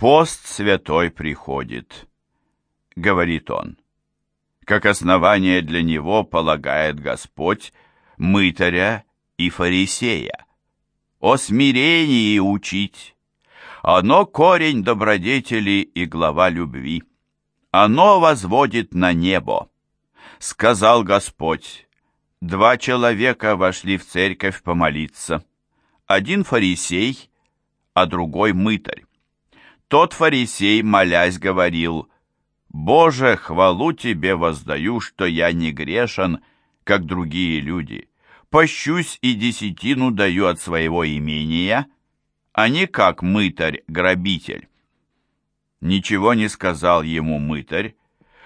«Пост святой приходит», — говорит он. Как основание для него полагает Господь мытаря и фарисея. О смирении учить. Оно корень добродетели и глава любви. Оно возводит на небо. Сказал Господь, два человека вошли в церковь помолиться. Один фарисей, а другой мытарь. Тот фарисей, молясь, говорил, «Боже, хвалу Тебе воздаю, что я не грешен, как другие люди. Пощусь и десятину даю от своего имения, а не как мытарь-грабитель». Ничего не сказал ему мытарь,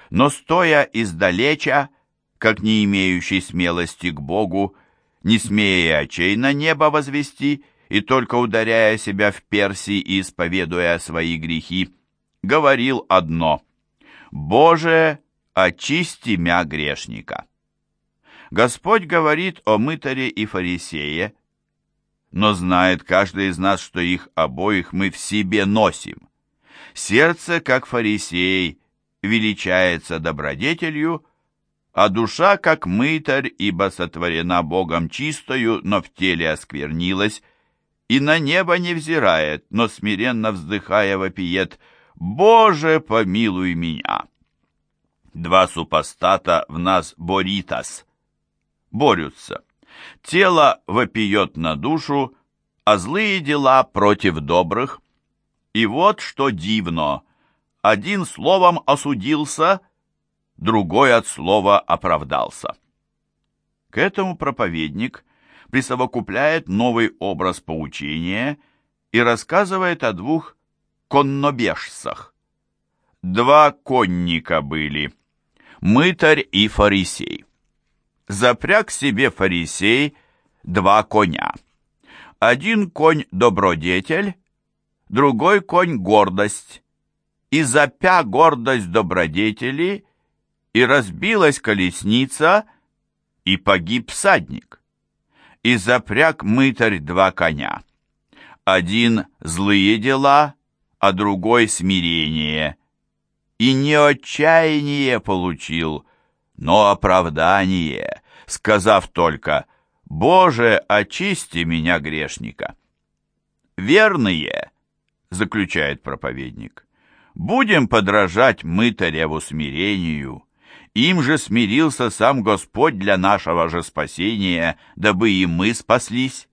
но, стоя издалеча, как не имеющий смелости к Богу, не смея очей на небо возвести, и только ударяя себя в перси и исповедуя свои грехи, говорил одно «Боже, очисти мя грешника». Господь говорит о мытаре и фарисее, но знает каждый из нас, что их обоих мы в себе носим. Сердце, как фарисей, величается добродетелью, а душа, как мытарь, ибо сотворена Богом чистою, но в теле осквернилась, и на небо не взирает, но смиренно вздыхая вопиет «Боже, помилуй меня!» Два супостата в нас боритас, борются. Тело вопиет на душу, а злые дела против добрых. И вот что дивно, один словом осудился, другой от слова оправдался. К этому проповедник присовокупляет новый образ поучения и рассказывает о двух коннобежцах. Два конника были, мытарь и фарисей. Запряг себе фарисей два коня. Один конь добродетель, другой конь гордость. И запя гордость добродетели, и разбилась колесница, и погиб всадник и запряг мытарь два коня. Один злые дела, а другой смирение. И не отчаяние получил, но оправдание, сказав только «Боже, очисти меня, грешника». «Верные», — заключает проповедник, — «будем подражать мытареву смирению, им же смирился сам Господь для нашего же спасения, дабы и мы спаслись.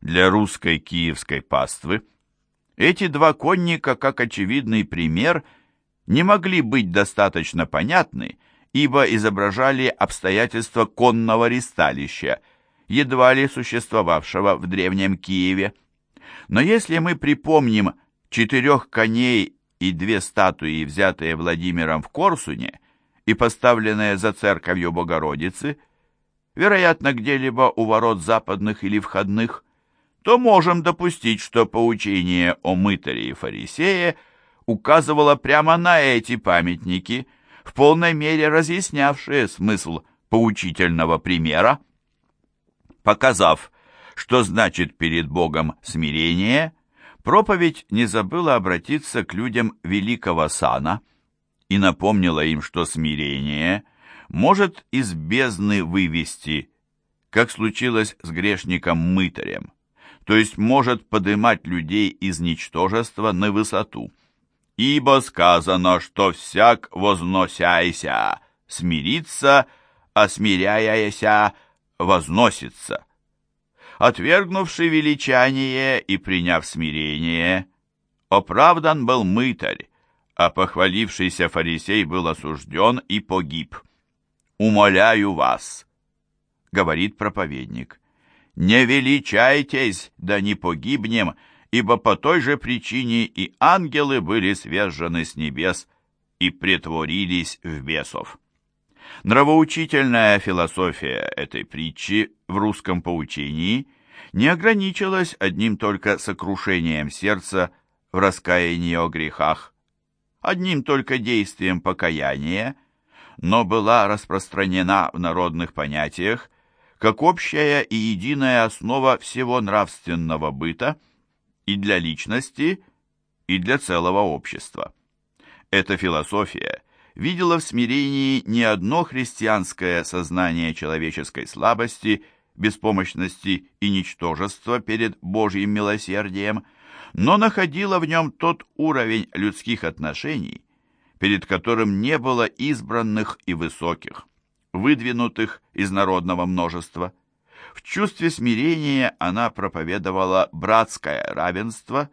Для русской киевской паствы эти два конника, как очевидный пример, не могли быть достаточно понятны, ибо изображали обстоятельства конного ристалища, едва ли существовавшего в Древнем Киеве. Но если мы припомним четырех коней и две статуи, взятые Владимиром в Корсуне, и поставленная за церковью Богородицы, вероятно, где-либо у ворот западных или входных, то можем допустить, что поучение о мытаре и фарисее указывало прямо на эти памятники, в полной мере разъяснявшие смысл поучительного примера. Показав, что значит перед Богом смирение, проповедь не забыла обратиться к людям великого сана – и напомнила им, что смирение может из бездны вывести, как случилось с грешником-мытарем, то есть может поднимать людей из ничтожества на высоту. Ибо сказано, что всяк возносяйся, смирится, а смиряяся возносится. Отвергнувший величание и приняв смирение, оправдан был мытарь, а похвалившийся фарисей был осужден и погиб. «Умоляю вас», — говорит проповедник, — «не величайтесь, да не погибнем, ибо по той же причине и ангелы были свержены с небес и претворились в бесов». Нравоучительная философия этой притчи в русском поучении не ограничилась одним только сокрушением сердца в раскаянии о грехах, одним только действием покаяния, но была распространена в народных понятиях как общая и единая основа всего нравственного быта и для личности, и для целого общества. Эта философия видела в смирении не одно христианское сознание человеческой слабости, беспомощности и ничтожества перед Божьим милосердием, но находила в нем тот уровень людских отношений, перед которым не было избранных и высоких, выдвинутых из народного множества. В чувстве смирения она проповедовала братское равенство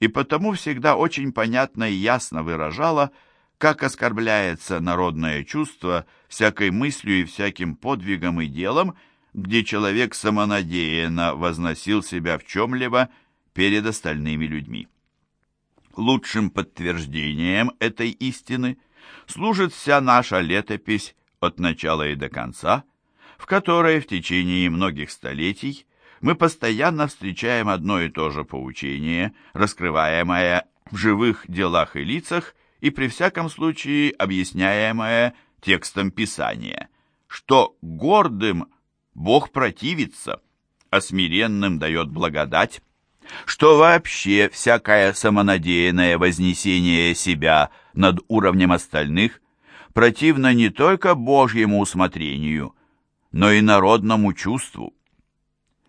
и потому всегда очень понятно и ясно выражала, как оскорбляется народное чувство всякой мыслью и всяким подвигом и делом, где человек самонадеянно возносил себя в чем-либо перед остальными людьми. Лучшим подтверждением этой истины служит вся наша летопись от начала и до конца, в которой в течение многих столетий мы постоянно встречаем одно и то же поучение, раскрываемое в живых делах и лицах и при всяком случае объясняемое текстом Писания, что гордым Бог противится, а смиренным дает благодать, что вообще всякое самонадеянное вознесение себя над уровнем остальных противно не только Божьему усмотрению, но и народному чувству.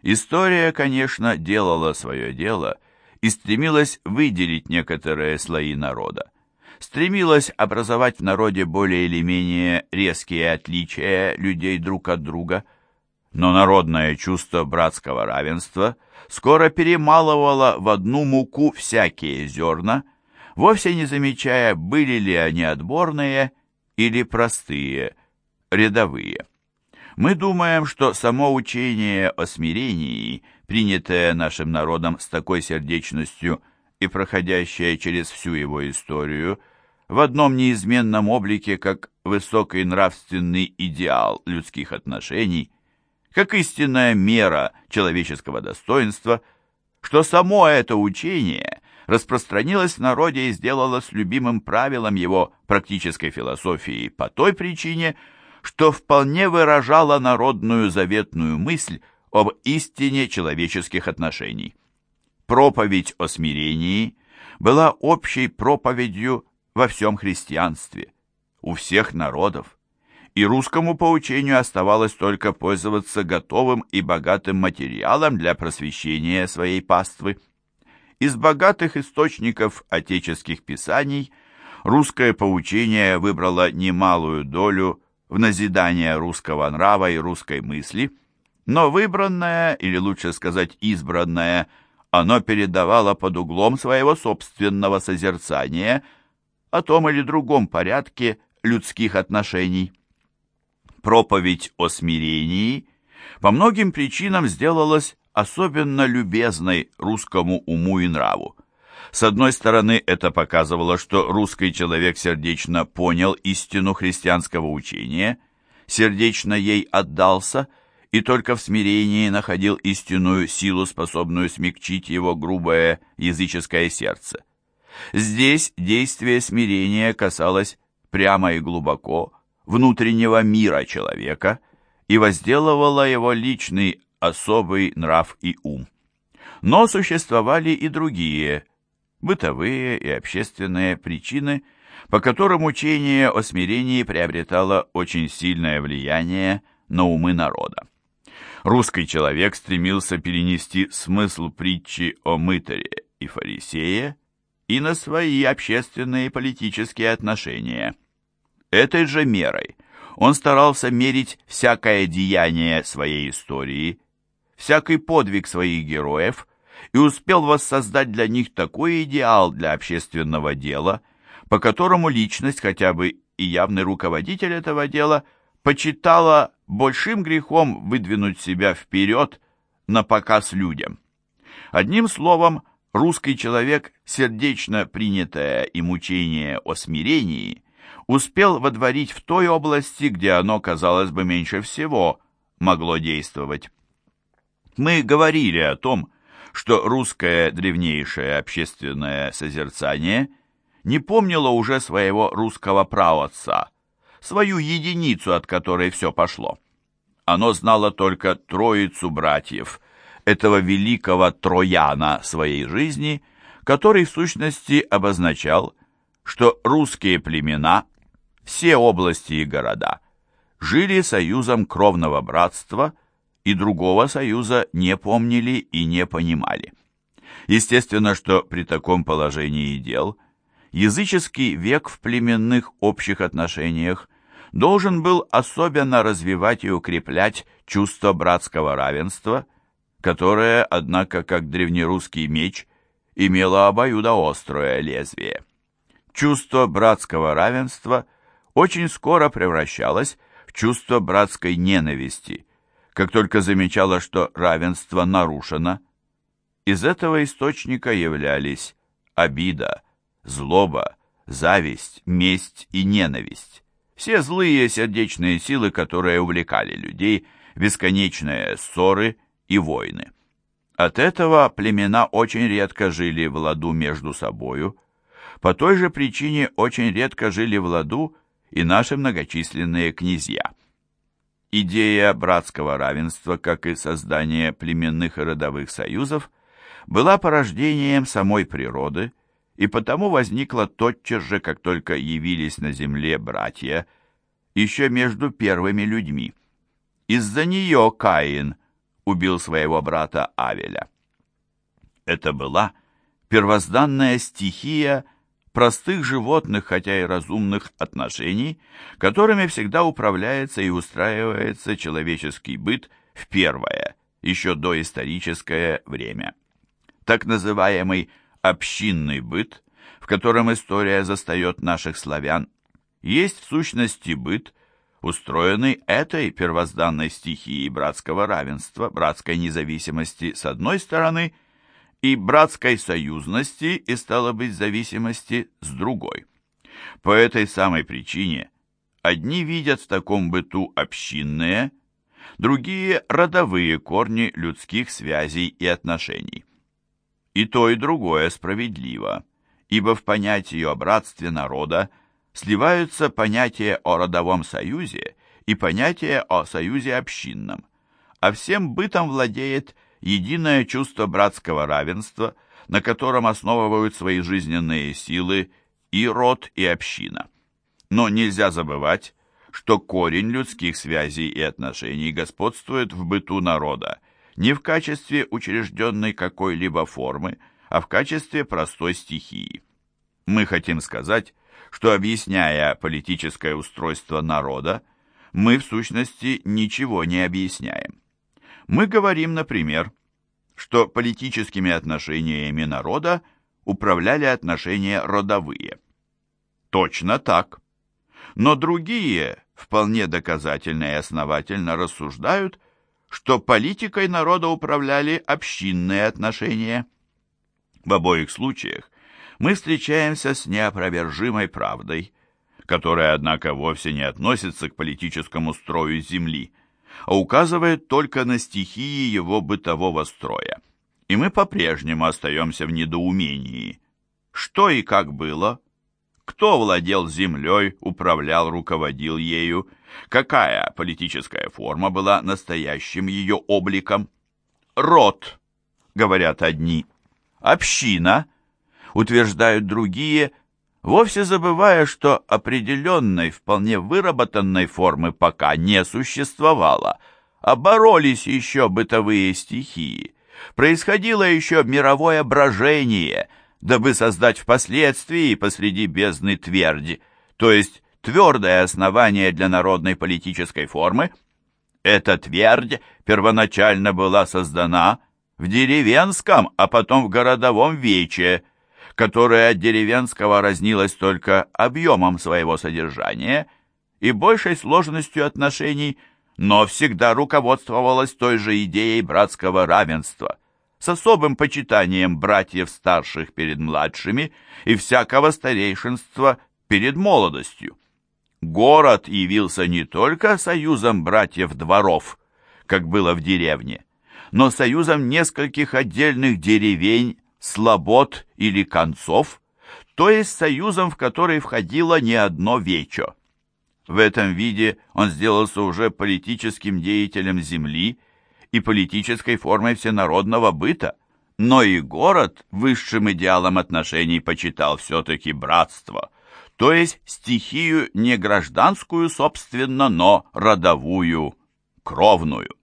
История, конечно, делала свое дело и стремилась выделить некоторые слои народа, стремилась образовать в народе более или менее резкие отличия людей друг от друга – но народное чувство братского равенства скоро перемалывало в одну муку всякие зерна, вовсе не замечая, были ли они отборные или простые, рядовые. Мы думаем, что само учение о смирении, принятое нашим народом с такой сердечностью и проходящее через всю его историю, в одном неизменном облике, как высокий нравственный идеал людских отношений, как истинная мера человеческого достоинства, что само это учение распространилось в народе и сделалось любимым правилом его практической философии по той причине, что вполне выражало народную заветную мысль об истине человеческих отношений. Проповедь о смирении была общей проповедью во всем христианстве, у всех народов и русскому поучению оставалось только пользоваться готовым и богатым материалом для просвещения своей паствы. Из богатых источников отеческих писаний русское поучение выбрало немалую долю в назидание русского нрава и русской мысли, но выбранное, или лучше сказать избранное, оно передавало под углом своего собственного созерцания о том или другом порядке людских отношений проповедь о смирении по многим причинам сделалась особенно любезной русскому уму и нраву. С одной стороны, это показывало, что русский человек сердечно понял истину христианского учения, сердечно ей отдался и только в смирении находил истинную силу, способную смягчить его грубое языческое сердце. Здесь действие смирения касалось прямо и глубоко внутреннего мира человека и возделывала его личный особый нрав и ум. Но существовали и другие, бытовые и общественные причины, по которым учение о смирении приобретало очень сильное влияние на умы народа. Русский человек стремился перенести смысл притчи о мытаре и фарисее и на свои общественные и политические отношения – Этой же мерой он старался мерить всякое деяние своей истории, всякий подвиг своих героев и успел воссоздать для них такой идеал для общественного дела, по которому личность, хотя бы и явный руководитель этого дела, почитала большим грехом выдвинуть себя вперед на показ людям. Одним словом, русский человек, сердечно принятое им учение о смирении, успел водворить в той области, где оно, казалось бы, меньше всего могло действовать. Мы говорили о том, что русское древнейшее общественное созерцание не помнило уже своего русского праотца, свою единицу, от которой все пошло. Оно знало только троицу братьев, этого великого Трояна своей жизни, который в сущности обозначал, что русские племена, все области и города, жили союзом кровного братства и другого союза не помнили и не понимали. Естественно, что при таком положении дел языческий век в племенных общих отношениях должен был особенно развивать и укреплять чувство братского равенства, которое, однако, как древнерусский меч, имело обоюдоострое лезвие. Чувство братского равенства очень скоро превращалось в чувство братской ненависти, как только замечало, что равенство нарушено. Из этого источника являлись обида, злоба, зависть, месть и ненависть все злые сердечные силы, которые увлекали людей, бесконечные ссоры и войны. От этого племена очень редко жили в ладу между собою, по той же причине очень редко жили в ладу и наши многочисленные князья. Идея братского равенства, как и создание племенных и родовых союзов, была порождением самой природы – и потому возникла тотчас же, как только явились на земле братья, еще между первыми людьми. Из-за нее Каин убил своего брата Авеля. Это была первозданная стихия простых животных, хотя и разумных отношений, которыми всегда управляется и устраивается человеческий быт в первое, еще доисторическое время. Так называемый общинный быт, в котором история застает наших славян, есть в сущности быт, устроенный этой первозданной стихией братского равенства, братской независимости с одной стороны и братской союзности и, стало быть, зависимости с другой. По этой самой причине одни видят в таком быту общинные, другие – родовые корни людских связей и отношений. И то, и другое справедливо, ибо в понятии о братстве народа сливаются понятия о родовом союзе и понятия о союзе общинном, а всем бытом владеет единое чувство братского равенства, на котором основывают свои жизненные силы и род, и община. Но нельзя забывать, что корень людских связей и отношений господствует в быту народа, не в качестве учрежденной какой-либо формы, а в качестве простой стихии. Мы хотим сказать, что объясняя политическое устройство народа, мы в сущности ничего не объясняем. Мы говорим, например, что политическими отношениями народа управляли отношения родовые. Точно так. Но другие вполне доказательно и основательно рассуждают, что политикой народа управляли общинные отношения. В обоих случаях мы встречаемся с неопровержимой правдой, которая, однако, вовсе не относится к политическому строю Земли, а указывает только на стихии его бытового строя. И мы по-прежнему остаемся в недоумении. Что и как было? Кто владел землей, управлял, руководил ею? Какая политическая форма была настоящим ее обликом? Род, говорят одни. Община, утверждают другие, вовсе забывая, что определенной, вполне выработанной формы пока не существовало, а еще бытовые стихии. Происходило еще мировое брожение, дабы создать впоследствии посреди бездны тверди, то есть твердое основание для народной политической формы. Эта твердь первоначально была создана в деревенском, а потом в городовом вече, которое от деревенского разнилось только объемом своего содержания и большей сложностью отношений, но всегда руководствовалось той же идеей братского равенства, с особым почитанием братьев старших перед младшими и всякого старейшинства перед молодостью. Город явился не только союзом братьев дворов, как было в деревне, но союзом нескольких отдельных деревень, слобод или концов, то есть союзом, в который входило не одно вечо. В этом виде он сделался уже политическим деятелем земли и политической формой всенародного быта, но и город высшим идеалом отношений почитал все-таки братство, то есть стихию не гражданскую, собственно, но родовую, кровную.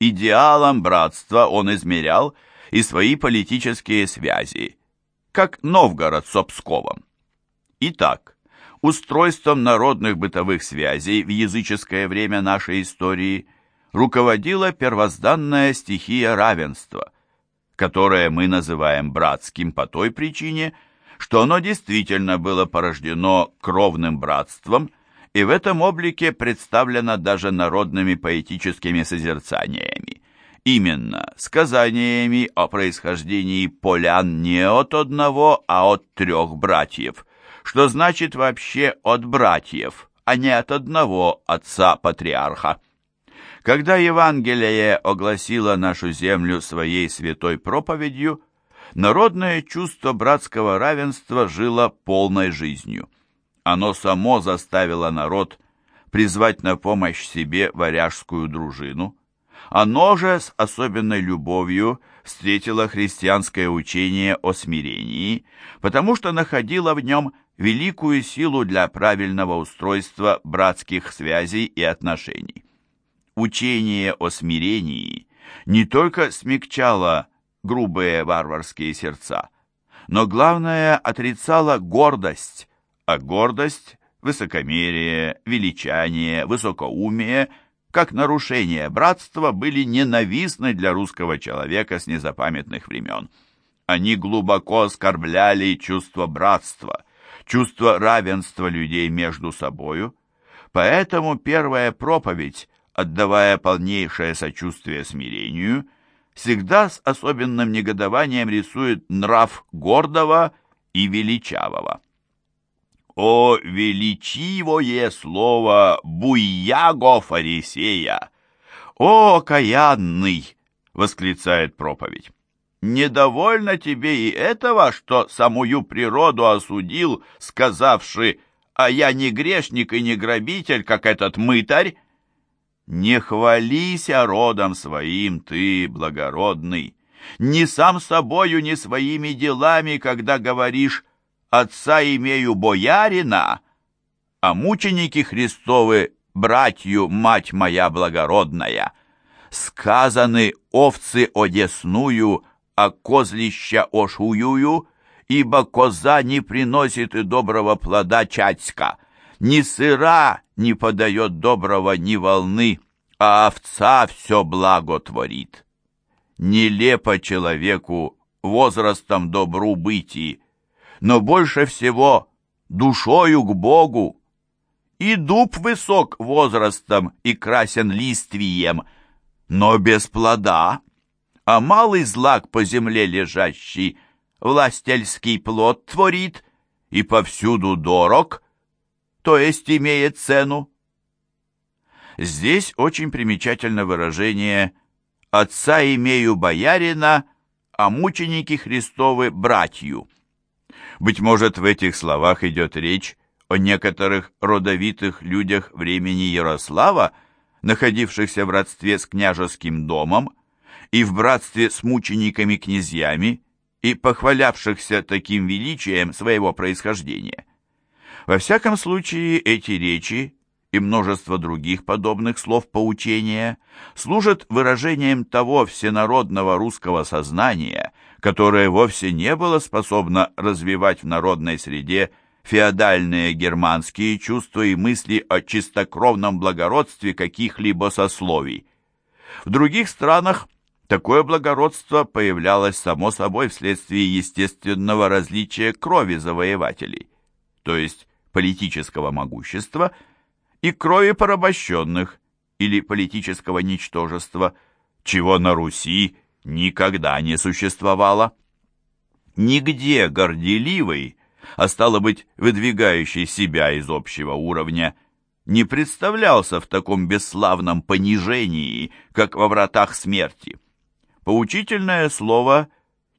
Идеалом братства он измерял и свои политические связи, как Новгород с Псковом. Итак, устройством народных бытовых связей в языческое время нашей истории руководила первозданная стихия равенства, которое мы называем братским по той причине, что оно действительно было порождено кровным братством и в этом облике представлено даже народными поэтическими созерцаниями. Именно сказаниями о происхождении полян не от одного, а от трех братьев, что значит вообще от братьев, а не от одного отца-патриарха. Когда Евангелие огласило нашу землю своей святой проповедью, народное чувство братского равенства жило полной жизнью. Оно само заставило народ призвать на помощь себе варяжскую дружину. Оно же с особенной любовью встретило христианское учение о смирении, потому что находило в нем великую силу для правильного устройства братских связей и отношений. Учение о смирении не только смягчало грубые варварские сердца, но главное отрицало гордость, а гордость, высокомерие, величание, высокоумие, как нарушение братства, были ненавистны для русского человека с незапамятных времен. Они глубоко оскорбляли чувство братства, чувство равенства людей между собою, поэтому первая проповедь, отдавая полнейшее сочувствие смирению, всегда с особенным негодованием рисует нрав гордого и величавого. «О, величивое слово буяго фарисея! О, каянный!» — восклицает проповедь. Недовольно тебе и этого, что самую природу осудил, сказавши, а я не грешник и не грабитель, как этот мытарь? Не хвалися родом своим ты, благородный, ни сам собою, ни своими делами, когда говоришь «Отца имею боярина», а мученики Христовы, братью, мать моя благородная, сказаны овцы одесную, а козлища ошуюю, ибо коза не приносит и доброго плода чацька, ни сыра не подает доброго ни волны, а овца все благо творит. Нелепо человеку возрастом добру быти, но больше всего душою к Богу. И дуб высок возрастом и красен листвием, но без плода а малый злак по земле лежащий властельский плод творит и повсюду дорог, то есть имеет цену. Здесь очень примечательно выражение «Отца имею боярина, а мученики Христовы братью». Быть может, в этих словах идет речь о некоторых родовитых людях времени Ярослава, находившихся в родстве с княжеским домом, и в братстве с мучениками-князьями и похвалявшихся таким величием своего происхождения. Во всяком случае, эти речи и множество других подобных слов поучения служат выражением того всенародного русского сознания, которое вовсе не было способно развивать в народной среде феодальные германские чувства и мысли о чистокровном благородстве каких-либо сословий. В других странах Такое благородство появлялось само собой вследствие естественного различия крови завоевателей, то есть политического могущества, и крови порабощенных или политического ничтожества, чего на Руси никогда не существовало. Нигде горделивый, а стало быть, выдвигающий себя из общего уровня, не представлялся в таком бесславном понижении, как во вратах смерти. Поучительное слово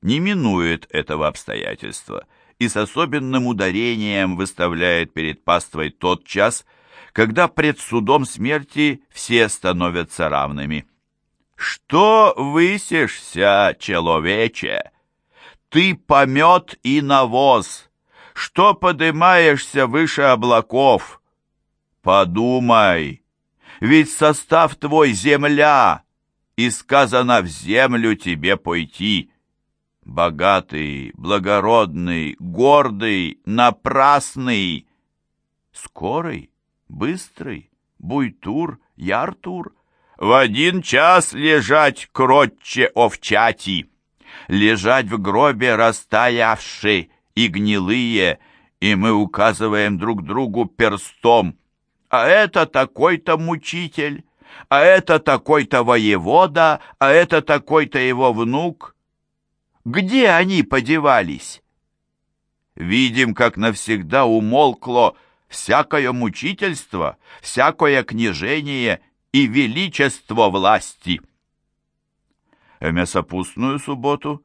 не минует этого обстоятельства и с особенным ударением выставляет перед паствой тот час, когда пред судом смерти все становятся равными. Что высишься, человече? Ты помет и навоз, что подымаешься выше облаков. Подумай, ведь состав твой земля, и сказано в землю тебе пойти. Богатый, благородный, гордый, напрасный, скорый, быстрый, буйтур, яртур, в один час лежать кротче овчати, лежать в гробе растаявши и гнилые, и мы указываем друг другу перстом, а это такой-то мучитель, а это такой-то воевода, а это такой-то его внук. Где они подевались? Видим, как навсегда умолкло всякое мучительство, всякое княжение и величество власти. В мясопустную субботу,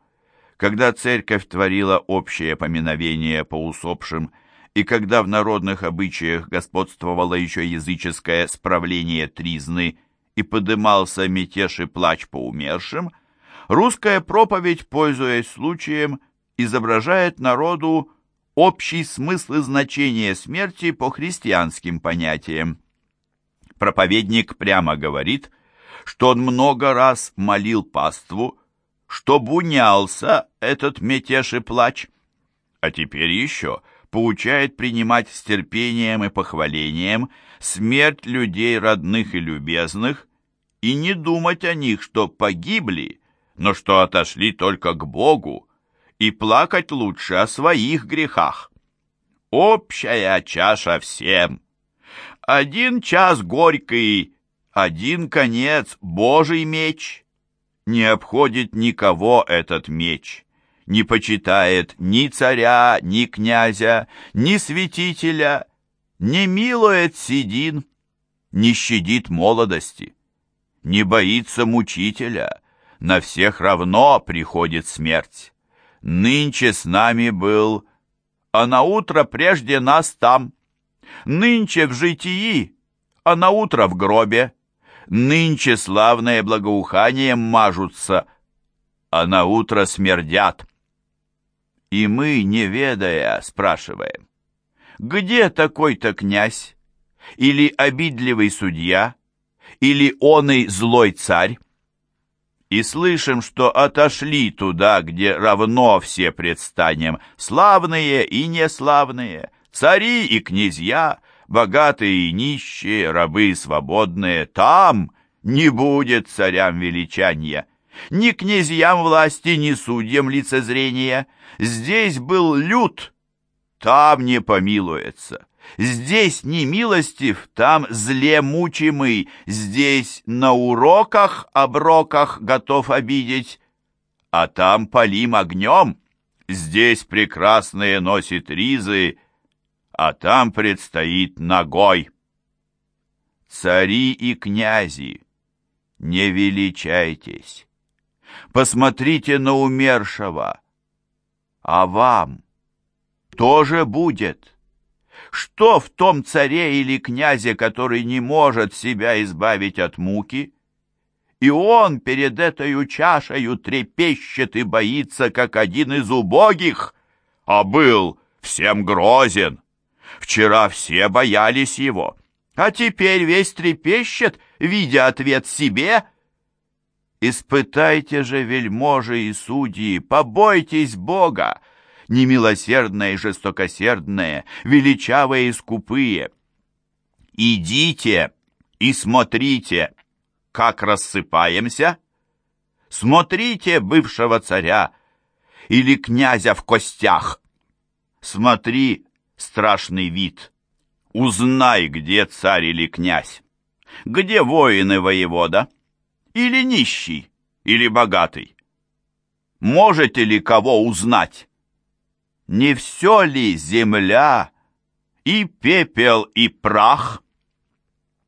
когда церковь творила общее поминовение по усопшим и когда в народных обычаях господствовало еще языческое справление тризны и подымался мятеж и плач по умершим, русская проповедь, пользуясь случаем, изображает народу общий смысл и значение смерти по христианским понятиям. Проповедник прямо говорит, что он много раз молил паству, чтоб унялся этот мятеж и плач, а теперь еще поучает принимать с терпением и похвалением смерть людей родных и любезных и не думать о них, что погибли, но что отошли только к Богу, и плакать лучше о своих грехах. Общая чаша всем. Один час горький, один конец Божий меч. Не обходит никого этот меч, не почитает ни царя, ни князя, ни святителя, не милует седин, не щадит молодости, не боится мучителя, на всех равно приходит смерть нынче с нами был, а на утро прежде нас там. Нынче в житии, а на утро в гробе. Нынче славное благоуханием мажутся, а на утро смердят. И мы, не ведая, спрашиваем, где такой-то князь? Или обидливый судья? Или оный злой царь? и слышим, что отошли туда, где равно все предстанем, славные и неславные, цари и князья, богатые и нищие, рабы и свободные, там не будет царям величания, ни князьям власти, ни судьям лицезрения. Здесь был люд, там не помилуется. Здесь не милостив, там зле мучимый, здесь на уроках, оброках готов обидеть, а там полим огнем, здесь прекрасные носит ризы, а там предстоит ногой. Цари и князи, не величайтесь, посмотрите на умершего, а вам тоже будет». Что в том царе или князе, который не может себя избавить от муки? И он перед этой чашею трепещет и боится, как один из убогих, а был всем грозен. Вчера все боялись его, а теперь весь трепещет, видя ответ себе. Испытайте же, вельможи и судьи, побойтесь Бога, немилосердные и жестокосердные, величавые и скупые. Идите и смотрите, как рассыпаемся. Смотрите бывшего царя или князя в костях. Смотри, страшный вид. Узнай, где царь или князь. Где воины воевода? Или нищий, или богатый? Можете ли кого узнать? не все ли земля, и пепел, и прах?